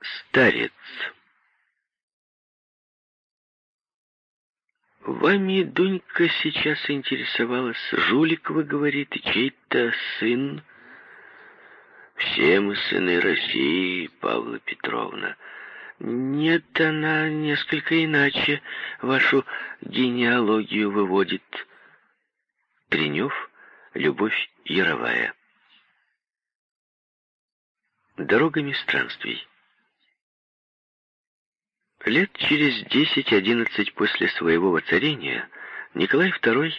Старец. Вами Дунька сейчас интересовалась. Жулик, вы говорите, чей-то сын? Все мы сыны России, Павла Петровна. Нет, она несколько иначе вашу генеалогию выводит. Тренев, Любовь Яровая. Дорогами странствий. Лет через десять-одиннадцать после своего воцарения Николай II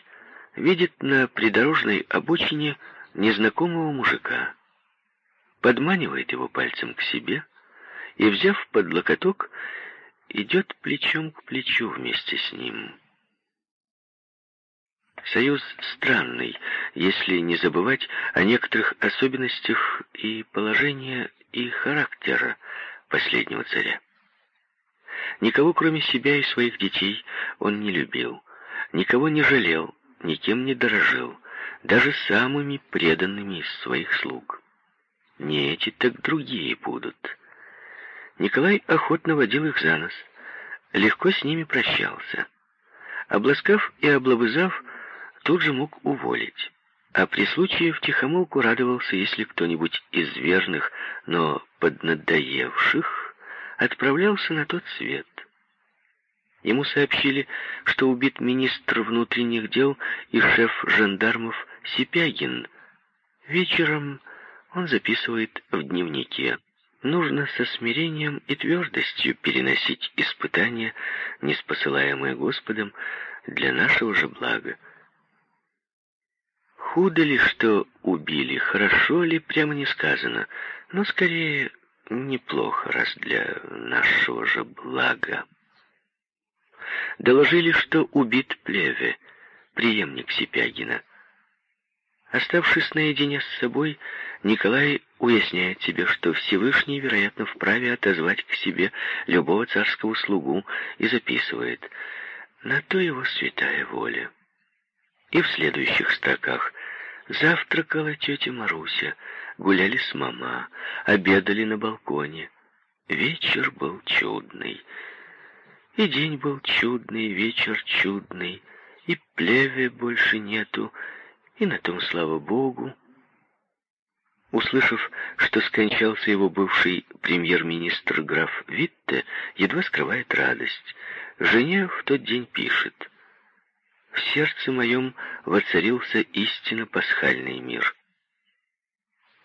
видит на придорожной обочине незнакомого мужика, подманивает его пальцем к себе и, взяв под локоток, идет плечом к плечу вместе с ним. Союз странный, если не забывать о некоторых особенностях и положения и характера последнего царя. Никого, кроме себя и своих детей, он не любил, никого не жалел, никем не дорожил, даже самыми преданными из своих слуг. Не эти, так другие будут. Николай охотно водил их за нос, легко с ними прощался. Обласкав и облобызав, тут же мог уволить. А при случае втихомолку радовался, если кто-нибудь из верных, но поднадоевших, отправлялся на тот свет. Ему сообщили, что убит министр внутренних дел и шеф жандармов Сипягин. Вечером он записывает в дневнике. Нужно со смирением и твердостью переносить испытания, неспосылаемые Господом, для нашего же блага. Худо ли, что убили, хорошо ли, прямо не сказано, но скорее неплохо, раз для нашего же блага. Доложили, что убит Плеве, преемник Сипягина. Оставшись наедине с собой, Николай уясняет себе, что Всевышний, вероятно, вправе отозвать к себе любого царского слугу и записывает «На то его святая воля». И в следующих строках Завтракала тетя Маруся, гуляли с мама, обедали на балконе. Вечер был чудный. И день был чудный, вечер чудный, и плеве больше нету, и на том слава Богу. Услышав, что скончался его бывший премьер-министр граф Витте, едва скрывает радость. Жене в тот день пишет — в сердце моем воцарился истинно пасхальный мир.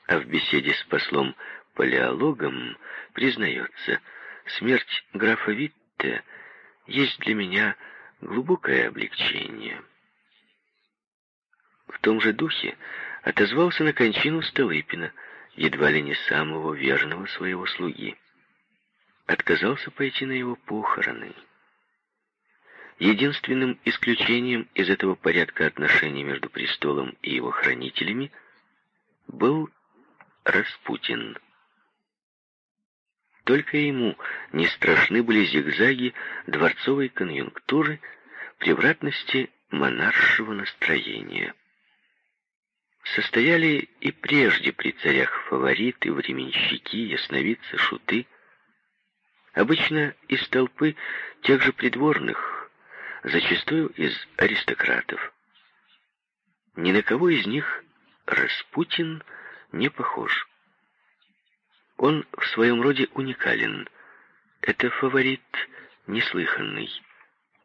А в беседе с послом Палеологом признается, смерть графа Витте есть для меня глубокое облегчение. В том же духе отозвался на кончину Столыпина, едва ли не самого верного своего слуги. Отказался пойти на его похороны. Единственным исключением из этого порядка отношений между престолом и его хранителями был Распутин. Только ему не страшны были зигзаги дворцовой конъюнктуры, превратности монаршего настроения. Состояли и прежде при царях фавориты, временщики, ясновидцы, шуты, обычно из толпы тех же придворных, зачастую из аристократов. Ни на кого из них Распутин не похож. Он в своем роде уникален. Это фаворит неслыханный,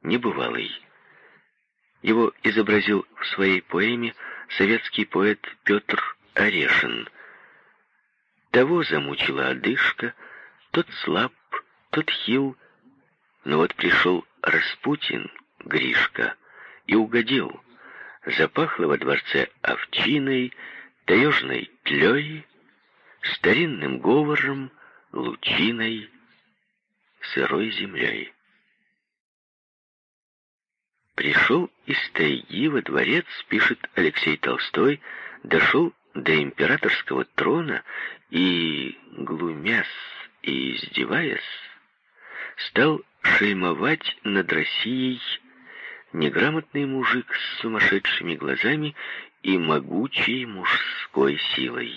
небывалый. Его изобразил в своей поэме советский поэт Петр Орешин. Того замучила одышка, тот слаб, тот хил, но вот пришел Распутин, Гришка и угодил. Запахло во дворце овчиной, таежной тлей, старинным говором, лучиной, сырой землей. Пришел из тайги во дворец, пишет Алексей Толстой, дошел до императорского трона и, глумясь и издеваясь, стал шельмовать над Россией неграмотный мужик с сумасшедшими глазами и могучей мужской силой.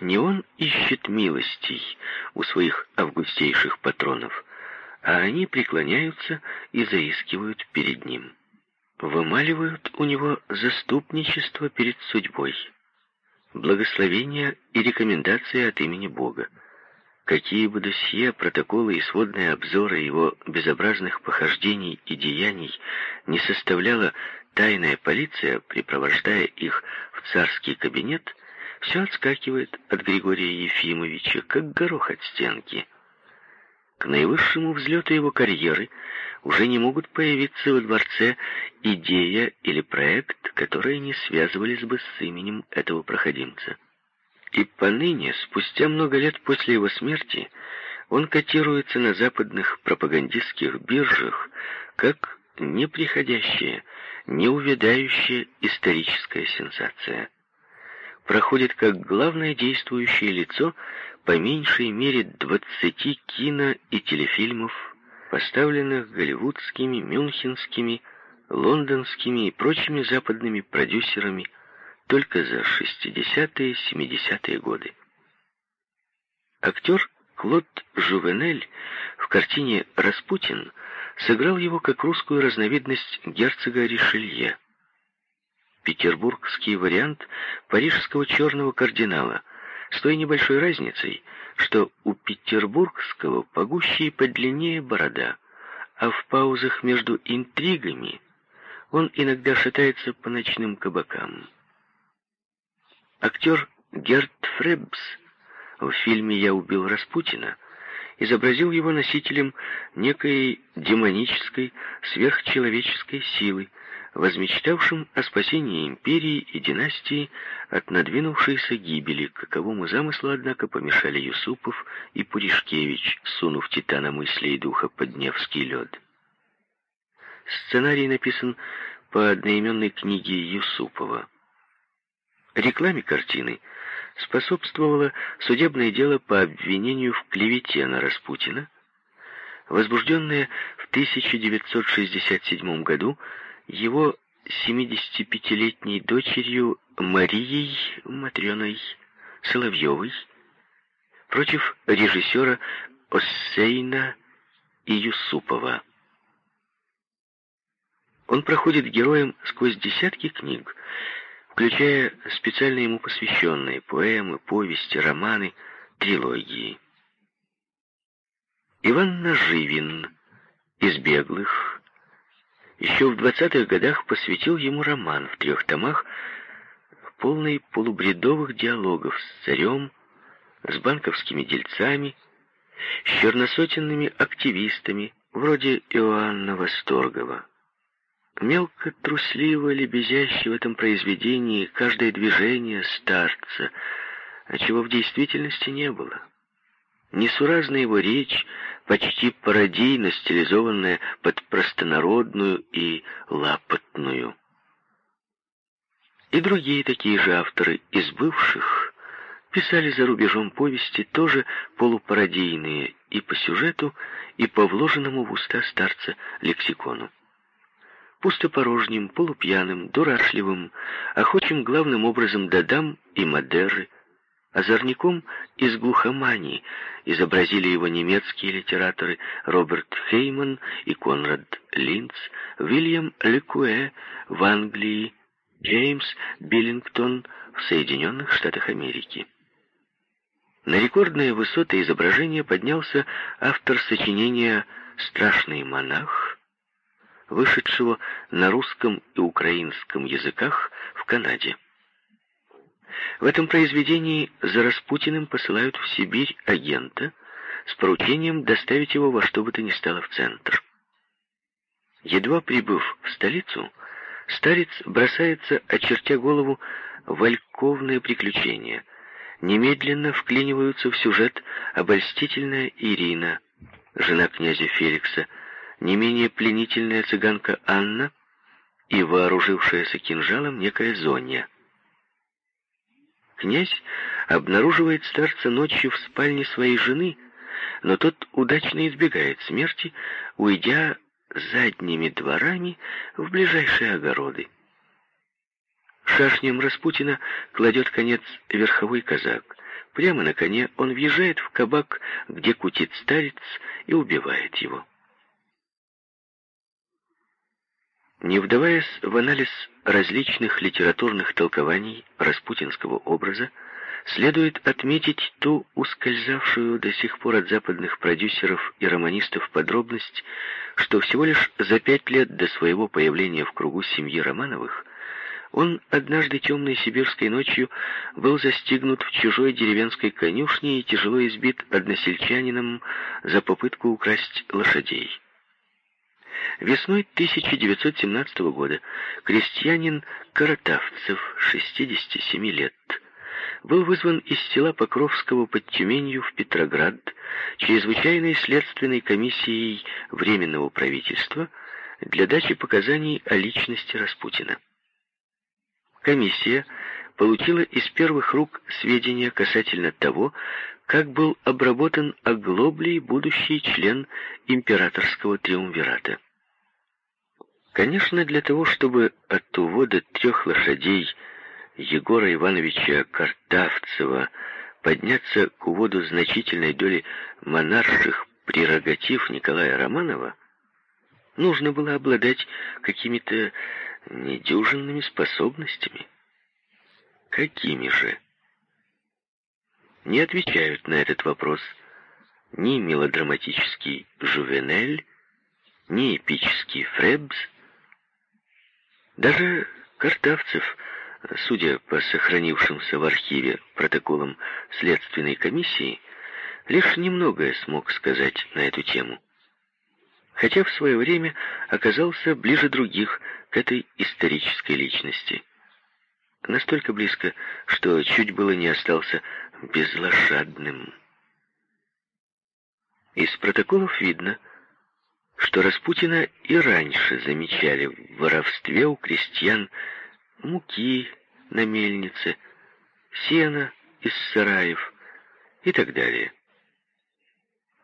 Не он ищет милостей у своих августейших патронов, а они преклоняются и заискивают перед ним. Вымаливают у него заступничество перед судьбой, благословения и рекомендации от имени Бога. Какие бы досье, протоколы и сводные обзоры его безобразных похождений и деяний не составляла тайная полиция, припровождая их в царский кабинет, все отскакивает от Григория Ефимовича, как горох от стенки. К наивысшему взлету его карьеры уже не могут появиться во дворце идея или проект, которые не связывались бы с именем этого проходимца. И поныне, спустя много лет после его смерти, он котируется на западных пропагандистских биржах как неприходящая, неувядающая историческая сенсация. Проходит как главное действующее лицо по меньшей мере 20 кино и телефильмов, поставленных голливудскими, мюнхенскими, лондонскими и прочими западными продюсерами только за 60-е, 70-е годы. Актер Клод Жувенель в картине «Распутин» сыграл его как русскую разновидность герцога Ришелье петербургский вариант парижского черного кардинала, с той небольшой разницей, что у петербургского погуще и подлиннее борода, а в паузах между интригами он иногда шатается по ночным кабакам. Актер Герт Фребс в фильме «Я убил Распутина» изобразил его носителем некой демонической, сверхчеловеческой силы, возмечтавшим о спасении империи и династии от надвинувшейся гибели, каковому замыслу, однако, помешали Юсупов и Пуришкевич, сунув титана мысли духа под Невский лед. Сценарий написан по одноименной книге Юсупова. Рекламе картины способствовало судебное дело по обвинению в клевете на Распутина, возбужденное в 1967 году его 75-летней дочерью Марией Матрёной Соловьевой против режиссера Оссейна и Юсупова. Он проходит героем сквозь десятки книг, включая специально ему посвященные поэмы, повести, романы, трилогии. Иван Наживин из беглых еще в 20-х годах посвятил ему роман в трех томах, полный полубредовых диалогов с царем, с банковскими дельцами, с черносотенными активистами, вроде Иоанна Восторгова. Мелко, трусливо, лебезяще в этом произведении каждое движение старца, а чего в действительности не было. Несуразная его речь, почти пародийно стилизованная под простонародную и лапотную. И другие такие же авторы из бывших писали за рубежом повести тоже полупародийные и по сюжету, и по вложенному в уста старца лексикону. Пустопорожним, полупьяным, дурашливым, охочим главным образом до дам и модеры, Озорником из глухомании изобразили его немецкие литераторы Роберт Хейман и Конрад Линц, Вильям Лекуэ в Англии, Джеймс Биллингтон в Соединенных Штатах Америки. На рекордные высоты изображения поднялся автор сочинения «Страшный монах», вышедшего на русском и украинском языках в Канаде. В этом произведении за Распутиным посылают в Сибирь агента с поручением доставить его во что бы то ни стало в центр. Едва прибыв в столицу, старец бросается, очертя голову, в альковное приключение. Немедленно вклиниваются в сюжет обольстительная Ирина, жена князя Феликса, не менее пленительная цыганка Анна и вооружившаяся кинжалом некая Зоня. Князь обнаруживает старца ночью в спальне своей жены, но тот удачно избегает смерти, уйдя задними дворами в ближайшие огороды. Шашнем Распутина кладет конец верховой казак, Прямо на коне он въезжает в кабак, где кутит старец, и убивает его. Не вдаваясь в анализ различных литературных толкований распутинского образа, следует отметить ту ускользавшую до сих пор от западных продюсеров и романистов подробность, что всего лишь за пять лет до своего появления в кругу семьи Романовых он однажды темной сибирской ночью был застигнут в чужой деревенской конюшне и тяжело избит односельчанином за попытку украсть лошадей. Весной 1917 года крестьянин Каратавцев, 67 лет, был вызван из села Покровского под Тюменью в Петроград чрезвычайной следственной комиссией Временного правительства для дачи показаний о личности Распутина. Комиссия получила из первых рук сведения касательно того, как был обработан оглоблей будущий член императорского триумвирата. Конечно, для того, чтобы от увода трех лошадей Егора Ивановича Картавцева подняться к уводу значительной доли монарших прерогатив Николая Романова, нужно было обладать какими-то недюжинными способностями. Какими же? Не отвечают на этот вопрос ни мелодраматический Жувенель, ни эпический Фребс. Даже Картавцев, судя по сохранившимся в архиве протоколам Следственной комиссии, лишь немногое смог сказать на эту тему хотя в свое время оказался ближе других к этой исторической личности. Настолько близко, что чуть было не остался безлошадным. Из протоколов видно, что Распутина и раньше замечали в воровстве у крестьян муки на мельнице, сена из сараев и так далее.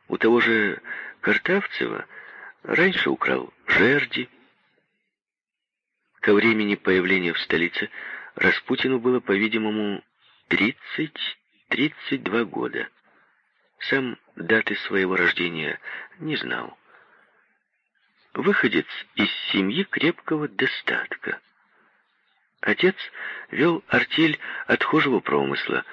У того же Картавцева Раньше украл жерди. Ко времени появления в столице Распутину было, по-видимому, 30-32 года. Сам даты своего рождения не знал. Выходец из семьи крепкого достатка. Отец вел артель отхожего промысла,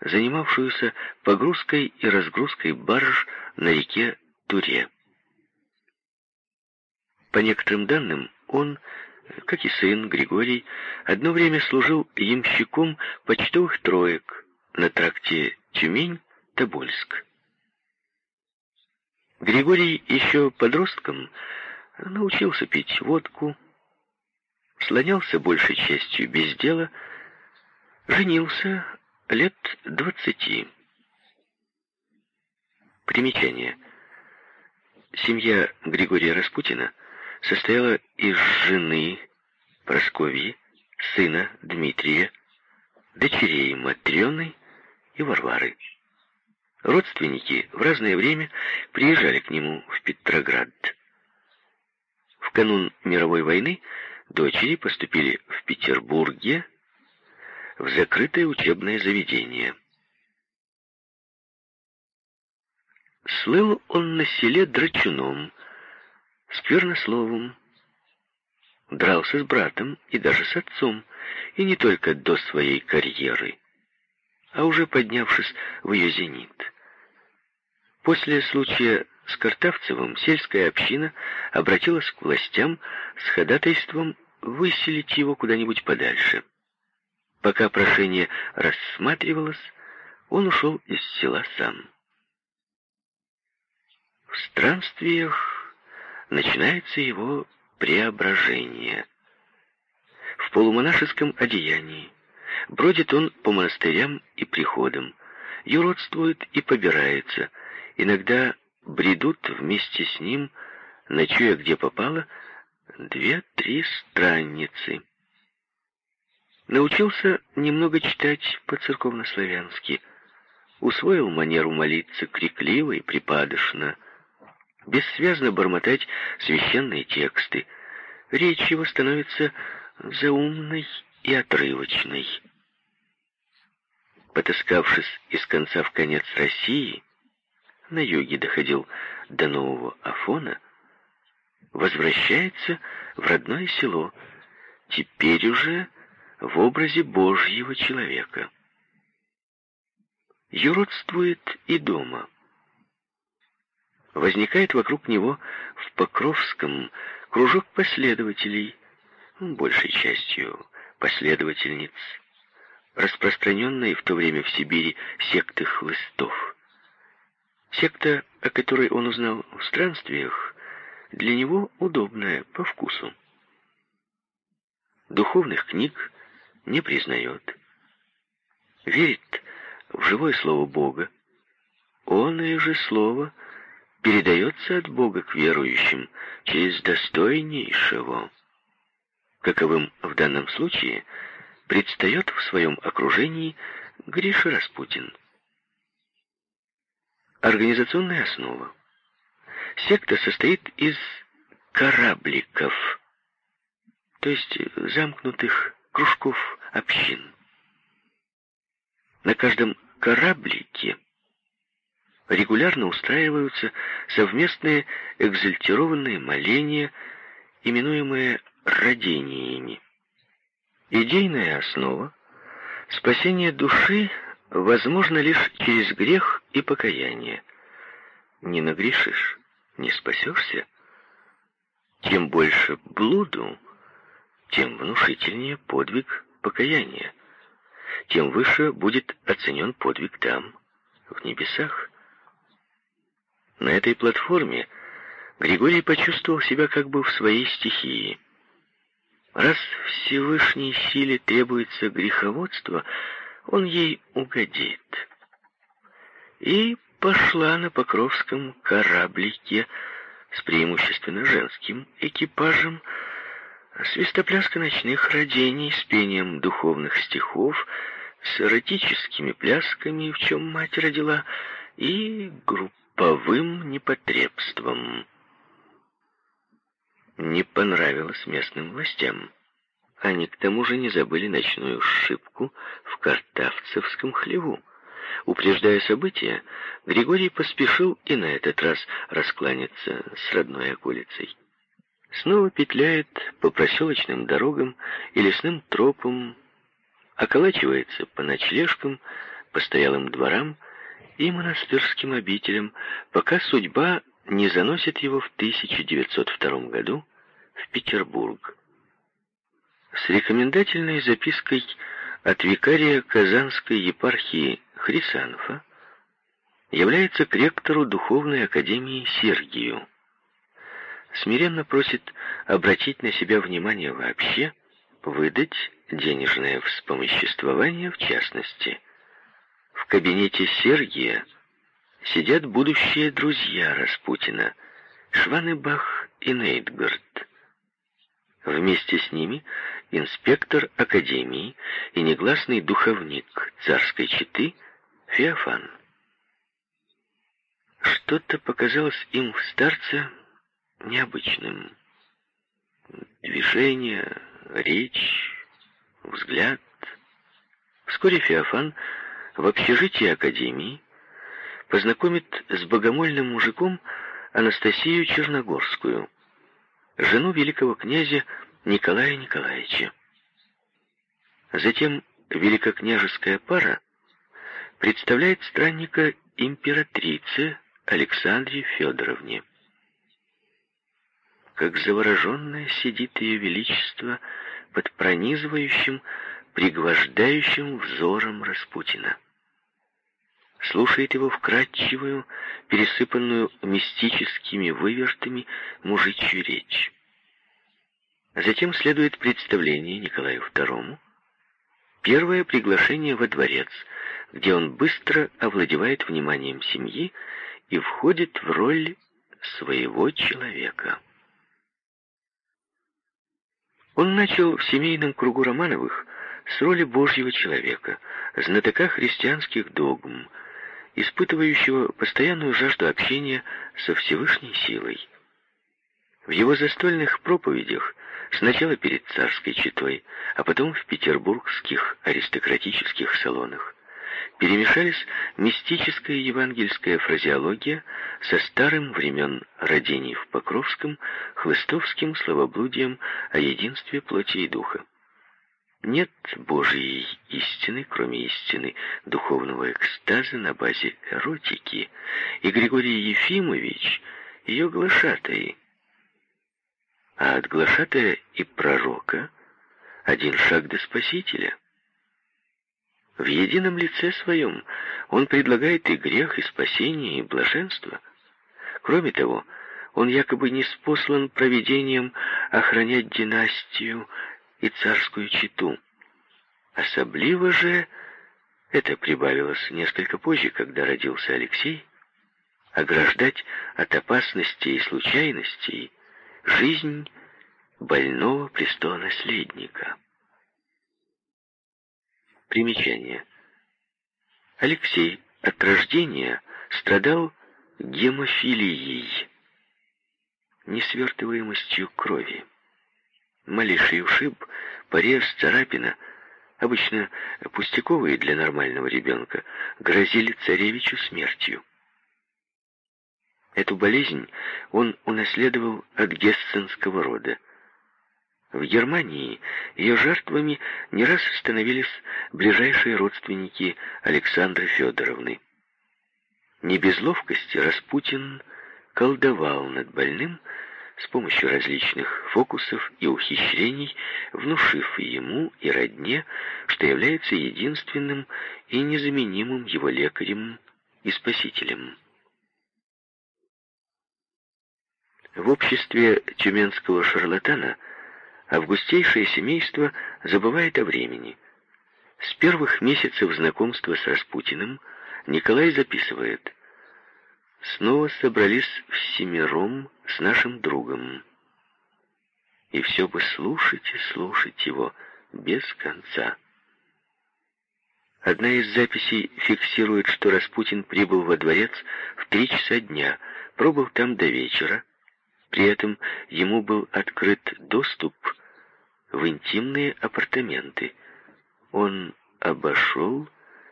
занимавшуюся погрузкой и разгрузкой барж на реке Туре. По некоторым данным, он, как и сын Григорий, одно время служил ямщиком почтовых троек на тракте Тюмень-Тобольск. Григорий еще подростком научился пить водку, слонялся большей частью без дела, женился лет двадцати. Примечание. Семья Григория Распутина состояла из жены Просковьи, сына Дмитрия, дочерей Матрёны и Варвары. Родственники в разное время приезжали к нему в Петроград. В канун мировой войны дочери поступили в Петербурге в закрытое учебное заведение. Слыл он на селе драчуном, сквернословом, дрался с братом и даже с отцом, и не только до своей карьеры, а уже поднявшись в ее зенит. После случая с Картавцевым сельская община обратилась к властям с ходатайством выселить его куда-нибудь подальше. Пока прошение рассматривалось, он ушел из села сам. В странствиях начинается его преображение. В полумонашеском одеянии бродит он по монастырям и приходам, юродствует и побирается, иногда бредут вместе с ним, ночуя где попало, две-три странницы. Научился немного читать по-церковнославянски, усвоил манеру молиться крикливо и припадочно, бессвязно бормотать священные тексты. Речь его становится заумной и отрывочной. потаскавшись из конца в конец России, на юге доходил до Нового Афона, возвращается в родное село, теперь уже в образе Божьего человека. Юродствует и дома. Возникает вокруг него в Покровском кружок последователей, большей частью последовательниц, распространенной в то время в Сибири секты хлыстов. Секта, о которой он узнал в странствиях, для него удобная, по вкусу. Духовных книг не признает. Верит в живое слово Бога. Он и же слово передается от Бога к верующим через достойнейшего. Каковым в данном случае предстает в своем окружении Гриша Распутин. Организационная основа. Секта состоит из корабликов, то есть замкнутых кружков общин. На каждом кораблике регулярно устраиваются совместные экзальтированные моления, именуемые родениями. Идейная основа — спасение души возможно лишь через грех и покаяние. Не нагрешишь, не спасешься. Тем больше блуду, тем внушительнее подвиг покаяния. Тем выше будет оценен подвиг там, в небесах. На этой платформе Григорий почувствовал себя как бы в своей стихии. Раз Всевышней силе требуется греховодство, он ей угодит. И пошла на Покровском кораблике с преимущественно женским экипажем, свистопляска ночных родений с пением духовных стихов, с эротическими плясками, в чем мать родила, и групповым непотребством. Не понравилось местным властям. Они к тому же не забыли ночную шибку в Картавцевском хлеву. Упреждая события, Григорий поспешил и на этот раз раскланяться с родной околицей. Снова петляет по проселочным дорогам и лесным тропам, околачивается по ночлежкам, постоялым дворам и монастырским обителям, пока судьба не заносит его в 1902 году в Петербург. С рекомендательной запиской от викария Казанской епархии Хрисанфа является к ректору Духовной Академии Сергию. Смиренно просит обратить на себя внимание вообще, выдать денежное вспомоществование в частности. В кабинете Сергия сидят будущие друзья Распутина, Шванебах и Нейтгард. Вместе с ними инспектор академии и негласный духовник царской четы Феофан. Что-то показалось им в старце необычным. Движение, речь, взгляд. Вскоре Феофан в общежитии академии познакомит с богомольным мужиком Анастасию Черногорскую, жену великого князя Николая Николаевича. Затем великокняжеская пара представляет странника императрице Александре Федоровне. Как завороженное сидит ее величество под пронизывающим, пригвождающим взором Распутина. Слушает его вкрадчивую, пересыпанную мистическими вывертами мужичью речь. Затем следует представление Николаю II, первое приглашение во дворец, где он быстро овладевает вниманием семьи и входит в роль своего человека. Он начал в семейном кругу Романовых с роли Божьего человека, знатока христианских догм, испытывающего постоянную жажду общения со Всевышней силой. В его застольных проповедях Сначала перед царской четой, а потом в петербургских аристократических салонах. перемешались мистическая евангельская фразеология со старым времен родений в Покровском, хлыстовским словоблудием о единстве плоти и духа. Нет Божьей истины, кроме истины духовного экстаза на базе эротики, и Григорий Ефимович ее глашатай. А от глашатая и пророка один шаг до Спасителя. В едином лице своем он предлагает и грех, и спасение, и блаженство. Кроме того, он якобы не спослан провидением охранять династию и царскую читу. Особливо же это прибавилось несколько позже, когда родился Алексей, ограждать от опасностей и случайностей жизнь больного престола-наследника. Примечание. Алексей от рождения страдал гемофилией, несвертываемостью крови. Малейший ушиб, порез, царапина, обычно пустяковые для нормального ребенка, грозили царевичу смертью. Эту болезнь он унаследовал от гессенского рода. В Германии ее жертвами не раз становились ближайшие родственники Александры Федоровны. Не без ловкости Распутин колдовал над больным с помощью различных фокусов и ухищрений, внушив ему и родне, что является единственным и незаменимым его лекарем и спасителем. В обществе тюменского шарлатана августейшее семейство забывает о времени. С первых месяцев знакомства с Распутиным Николай записывает «Снова собрались всемиром с нашим другом. И все бы слушать и слушать его без конца». Одна из записей фиксирует, что Распутин прибыл во дворец в три часа дня, пробыл там до вечера, при этом ему был открыт доступ в интимные апартаменты. Он обошел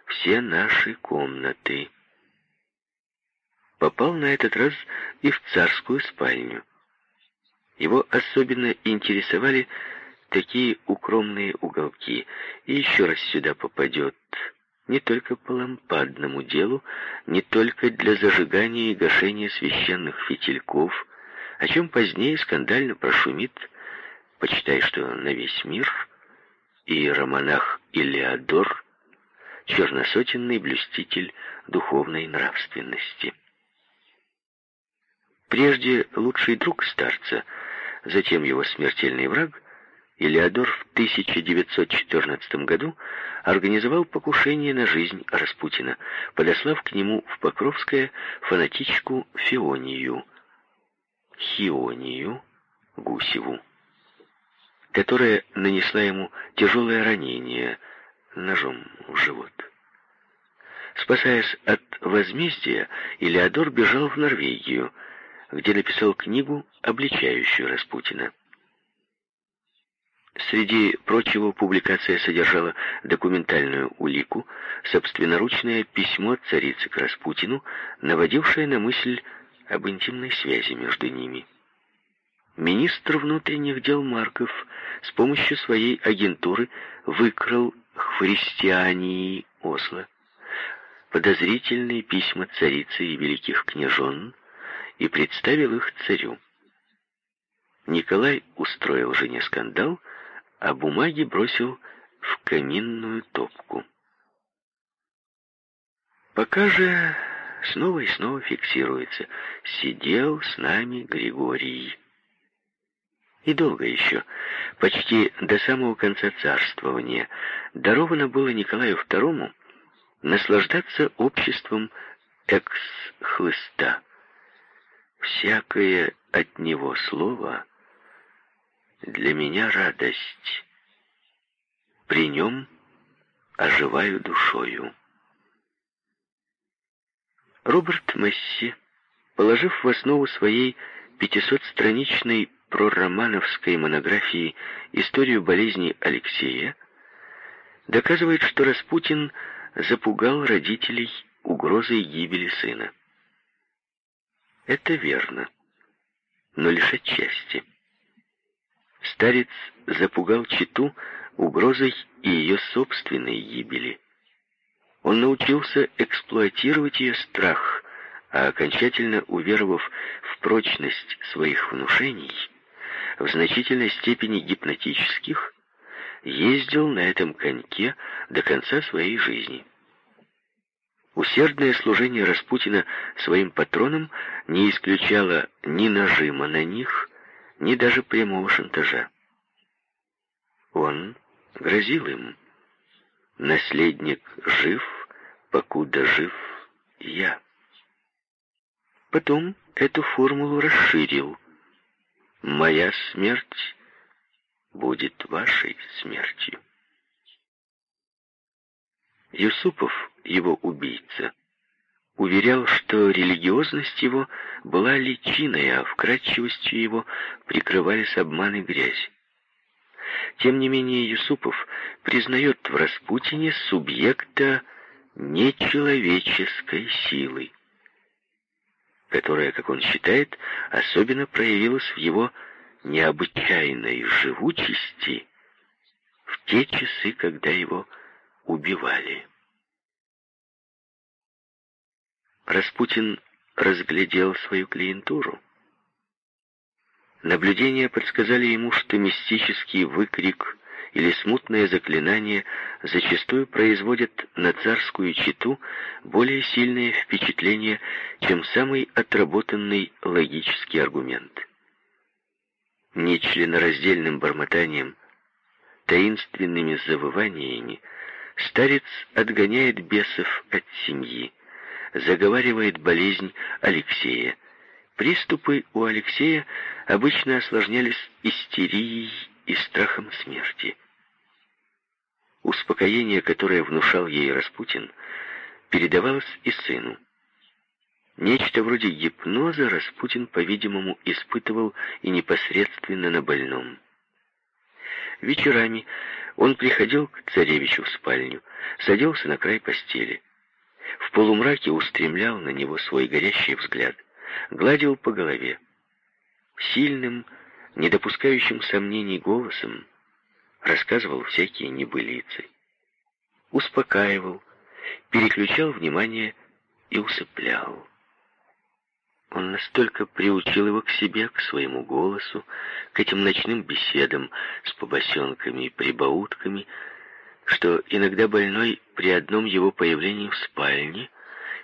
все наши комнаты. Попал на этот раз и в царскую спальню. Его особенно интересовали такие укромные уголки, и еще раз сюда попадет не только по лампадному делу, не только для зажигания и гашения священных фитильков, о чем позднее скандально прошумит, почитай, что на весь мир, и романах Илеодор, черносотенный блюститель духовной нравственности. Прежде лучший друг старца, затем его смертельный враг, Илеодор в 1914 году организовал покушение на жизнь Распутина, подослав к нему в Покровское фанатичку Фионию – Хионию Гусеву, которая нанесла ему тяжелое ранение ножом в живот. Спасаясь от возмездия, Илеодор бежал в Норвегию, где написал книгу, обличающую Распутина. Среди прочего, публикация содержала документальную улику, собственноручное письмо царицы к Распутину, наводившее на мысль об интимной связи между ними. Министр внутренних дел Марков с помощью своей агентуры выкрал христиании Осло подозрительные письма царицы и великих княжон и представил их царю. Николай устроил жене скандал, а бумаги бросил в каминную топку. Пока же снова и снова фиксируется. Сидел с нами Григорий. И долго еще, почти до самого конца царствования, даровано было Николаю II наслаждаться обществом экс-хлыста. Всякое от него слово для меня радость. При нем оживаю душою. Роберт Месси, положив в основу своей 500-страничной проромановской монографии «Историю болезни Алексея», доказывает, что Распутин запугал родителей угрозой гибели сына. Это верно, но лишь отчасти. Старец запугал Читу угрозой и ее собственной гибели. Он научился эксплуатировать ее страх, а окончательно уверовав в прочность своих внушений, в значительной степени гипнотических, ездил на этом коньке до конца своей жизни. Усердное служение Распутина своим патронам не исключало ни нажима на них, ни даже прямого шантажа. Он грозил им. Наследник жив, покуда жив я. Потом эту формулу расширил. Моя смерть будет вашей смертью. Юсупов, его убийца, уверял, что религиозность его была личиной, а вкрадчивостью его прикрывались обман и грязь. Тем не менее Юсупов признает в Распутине субъекта нечеловеческой силы, которая, как он считает, особенно проявилась в его необычайной живучести в те часы, когда его убивали. Распутин разглядел свою клиентуру. Наблюдения подсказали ему, что мистический выкрик или смутное заклинание зачастую производят на царскую читу более сильное впечатление, чем самый отработанный логический аргумент. Нечленораздельным бормотанием, таинственными завываниями старец отгоняет бесов от семьи, заговаривает болезнь Алексея, Приступы у Алексея обычно осложнялись истерией и страхом смерти. Успокоение, которое внушал ей Распутин, передавалось и сыну. Нечто вроде гипноза Распутин, по-видимому, испытывал и непосредственно на больном. Вечерами он приходил к царевичу в спальню, садился на край постели. В полумраке устремлял на него свой горящий взгляд — гладил по голове. Сильным, не допускающим сомнений голосом рассказывал всякие небылицы. Успокаивал, переключал внимание и усыплял. Он настолько приучил его к себе, к своему голосу, к этим ночным беседам с побосенками и прибаутками, что иногда больной при одном его появлении в спальне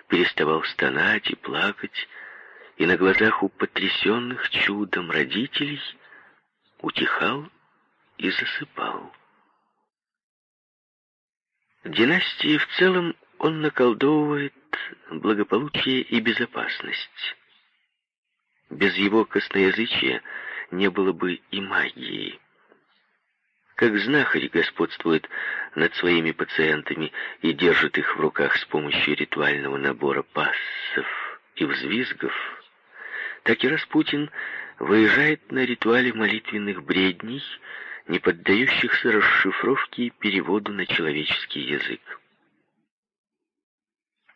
переставал стонать и плакать, и на глазах у потрясенных чудом родителей утихал и засыпал. Династии в целом он наколдовывает благополучие и безопасность. Без его косноязычия не было бы и магии. Как знахарь господствует над своими пациентами и держит их в руках с помощью ритуального набора пассов и взвизгов, так и Распутин выезжает на ритуале молитвенных бредней, не поддающихся расшифровке и переводу на человеческий язык.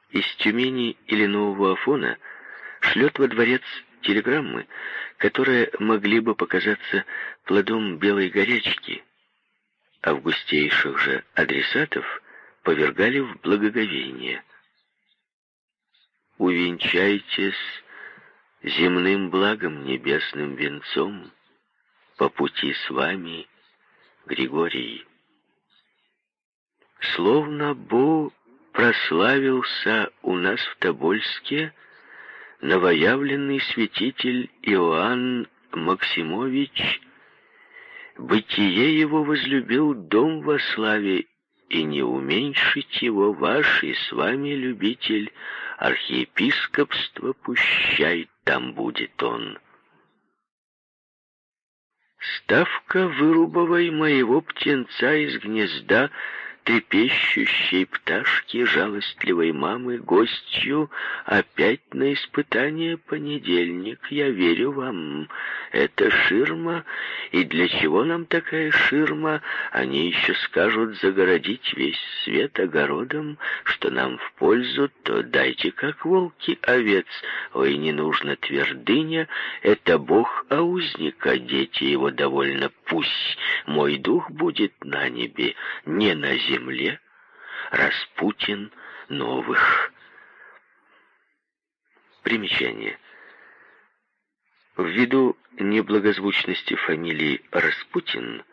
Из Тюмени или Нового Афона шлет во дворец телеграммы, которые могли бы показаться плодом белой горячки, августейших же адресатов повергали в благоговение. «Увенчайтесь земным благом небесным венцом по пути с вами, Григорий. Словно Бо прославился у нас в Тобольске новоявленный святитель Иоанн Максимович, бытие его возлюбил дом во славе, и не уменьшить его вашей с вами, любитель, архиепископство пущай там будет он. Ставка вырубовой моего птенца из гнезда трепещущей пташки, жалостливой мамы, гостью опять на испытание понедельник. Я верю вам. Это ширма, и для чего нам такая ширма? Они еще скажут загородить весь свет огородом, что нам в пользу, то дайте как волки овец. Ой, не нужно твердыня, это Бог аузника, дети его довольно пусть. Мой дух будет на небе, не на земле. Распутин новых. Примечание. Ввиду неблагозвучности фамилии Распутин,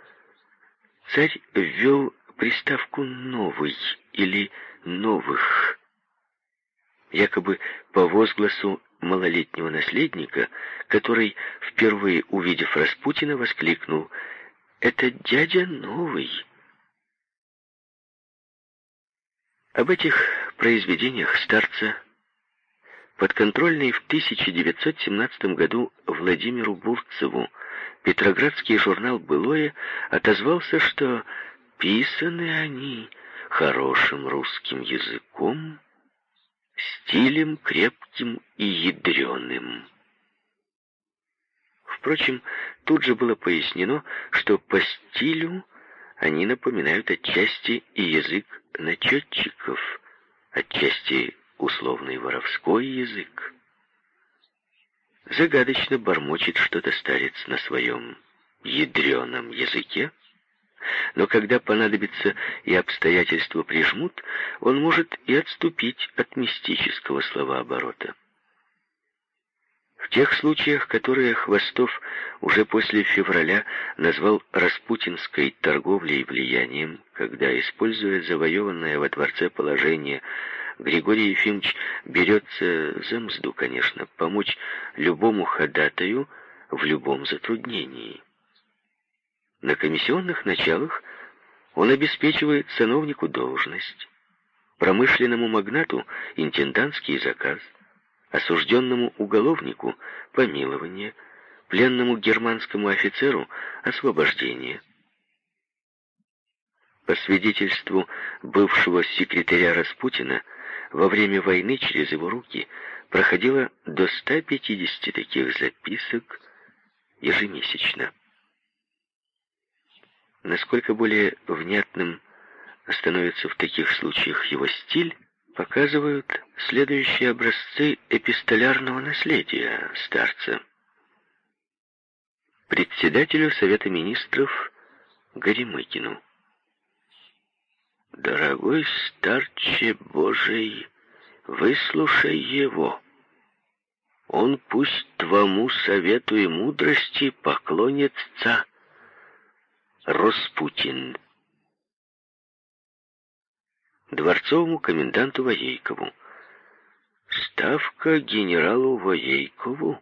царь ввел приставку «новый» или «новых», якобы по возгласу малолетнего наследника, который, впервые увидев Распутина, воскликнул «Это дядя новый». Об этих произведениях старца Подконтрольный в 1917 году Владимиру Бурцеву Петроградский журнал «Былое» отозвался, что писаны они хорошим русским языком, стилем крепким и ядреным. Впрочем, тут же было пояснено, что по стилю они напоминают отчасти и язык начетчиков, отчасти условный воровской язык. Загадочно бормочет что-то старец на своем ядреном языке, но когда понадобится и обстоятельства прижмут, он может и отступить от мистического словооборота. В тех случаях, которые Хвостов уже после февраля назвал распутинской торговлей влиянием, когда, используя завоеванное во дворце положение, Григорий Ефимович берется за мзду, конечно, помочь любому ходатаю в любом затруднении. На комиссионных началах он обеспечивает сановнику должность, промышленному магнату интендантский заказ, осужденному уголовнику помилование, пленному германскому офицеру освобождение. По свидетельству бывшего секретаря Распутина, во время войны через его руки проходило до 150 таких записок ежемесячно. Насколько более внятным становится в таких случаях его стиль, показывают следующие образцы эпистолярного наследия старца. Председателю Совета Министров Горемыкину. Дорогой старче Божий, выслушай его. Он пусть твому совету и мудрости поклонится. Роспутин. Дворцовому коменданту Воейкову. Ставка генералу Воейкову.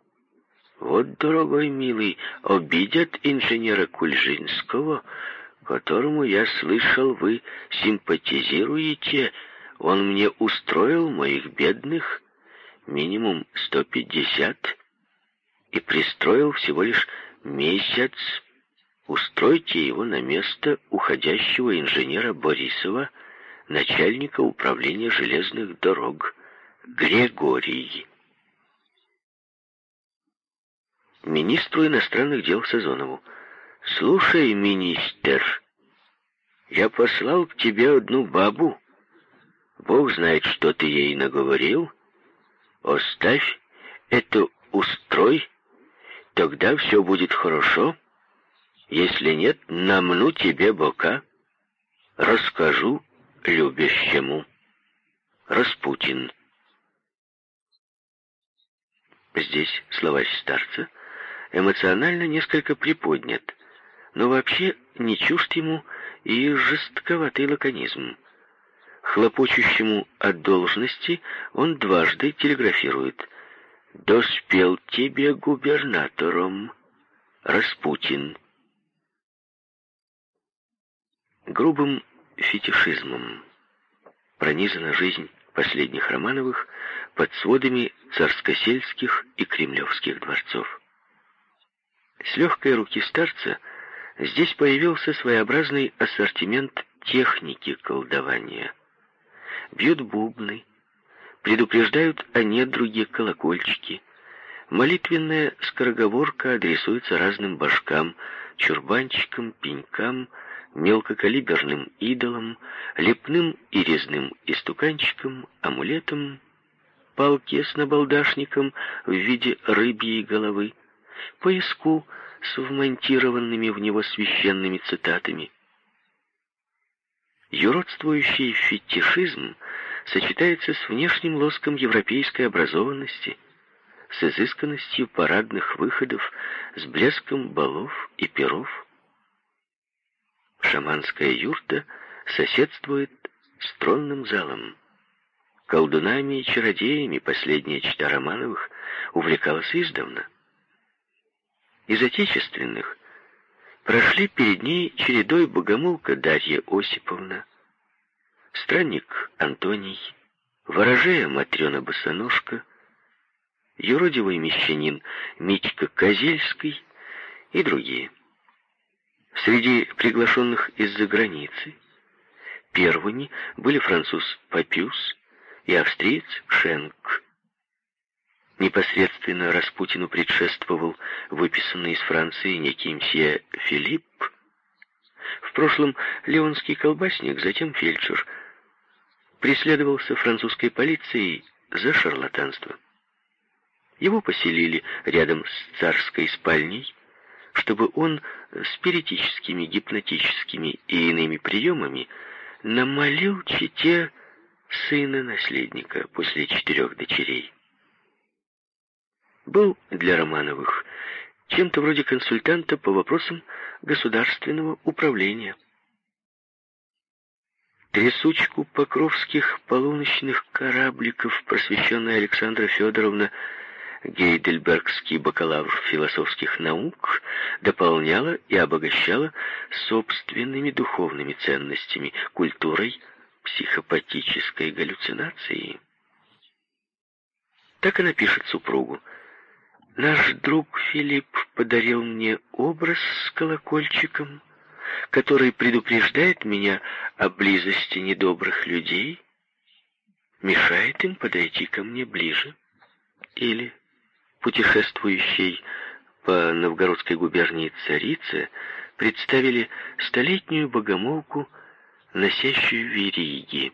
Вот, дорогой милый, обидят инженера Кульжинского, которому, я слышал, вы симпатизируете, он мне устроил моих бедных минимум 150 и пристроил всего лишь месяц. Устройте его на место уходящего инженера Борисова, начальника управления железных дорог, Григорий. Министру иностранных дел Сазонову. «Слушай, министр, я послал к тебе одну бабу. Бог знает, что ты ей наговорил. Оставь это, устрой, тогда все будет хорошо. Если нет, намну тебе бока, расскажу любящему. Распутин». Здесь словарь старца эмоционально несколько приподнят, но вообще не чужд ему и жестковатый лаконизм. Хлопочущему от должности он дважды телеграфирует «Доспел тебе губернатором, Распутин». Грубым фетишизмом пронизана жизнь последних Романовых под сводами царскосельских и кремлевских дворцов. С легкой руки старца – Здесь появился своеобразный ассортимент техники колдования. Бьют бубны, предупреждают о недруге колокольчики. Молитвенная скороговорка адресуется разным башкам, чурбанчикам, пенькам, мелкокалиберным идолам, лепным и резным истуканчикам, амулетам, палке с набалдашником в виде рыбьей головы, пояску с вмонтированными в него священными цитатами. Юродствующий фетишизм сочетается с внешним лоском европейской образованности, с изысканностью парадных выходов, с блеском балов и перов. Шаманская юрта соседствует с тронным залом. Колдунами и чародеями последняя чита Романовых увлекалась издавна. Из отечественных прошли перед ней чередой богомолка Дарья Осиповна, странник Антоний, ворожея Матрена Босоножка, юродивый мещанин Митька Козельский и другие. Среди приглашенных из-за границы первыми были француз Папюс и австриец Шенк. Непосредственно Распутину предшествовал выписанный из Франции некий мсье Филипп. В прошлом леонский колбасник, затем фельдшер, преследовался французской полицией за шарлатанство. Его поселили рядом с царской спальней, чтобы он спиритическими, гипнотическими и иными приемами намолил чете сына наследника после четырех дочерей был для Романовых чем-то вроде консультанта по вопросам государственного управления. Трясучку покровских полуночных корабликов, просвещенная Александра Федоровна, гейдельбергский бакалавр философских наук, дополняла и обогащала собственными духовными ценностями, культурой психопатической галлюцинации. Так она пишет супругу. Наш друг Филипп подарил мне образ с колокольчиком, который предупреждает меня о близости недобрых людей, мешает им подойти ко мне ближе. Или путешествующей по новгородской губернии царице представили столетнюю богомолку, носящую вериги.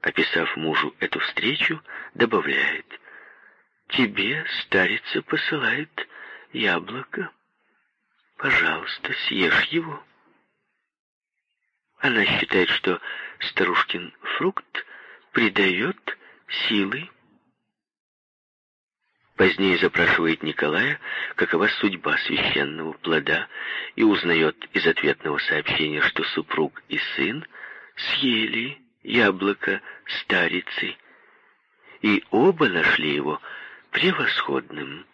Описав мужу эту встречу, добавляет — Тебе старица посылает яблоко. Пожалуйста, съешь его. Она считает, что старушкин фрукт придает силы. Позднее запрашивает Николая, какова судьба священного плода, и узнает из ответного сообщения, что супруг и сын съели яблоко старицы, и оба нашли его превосходным.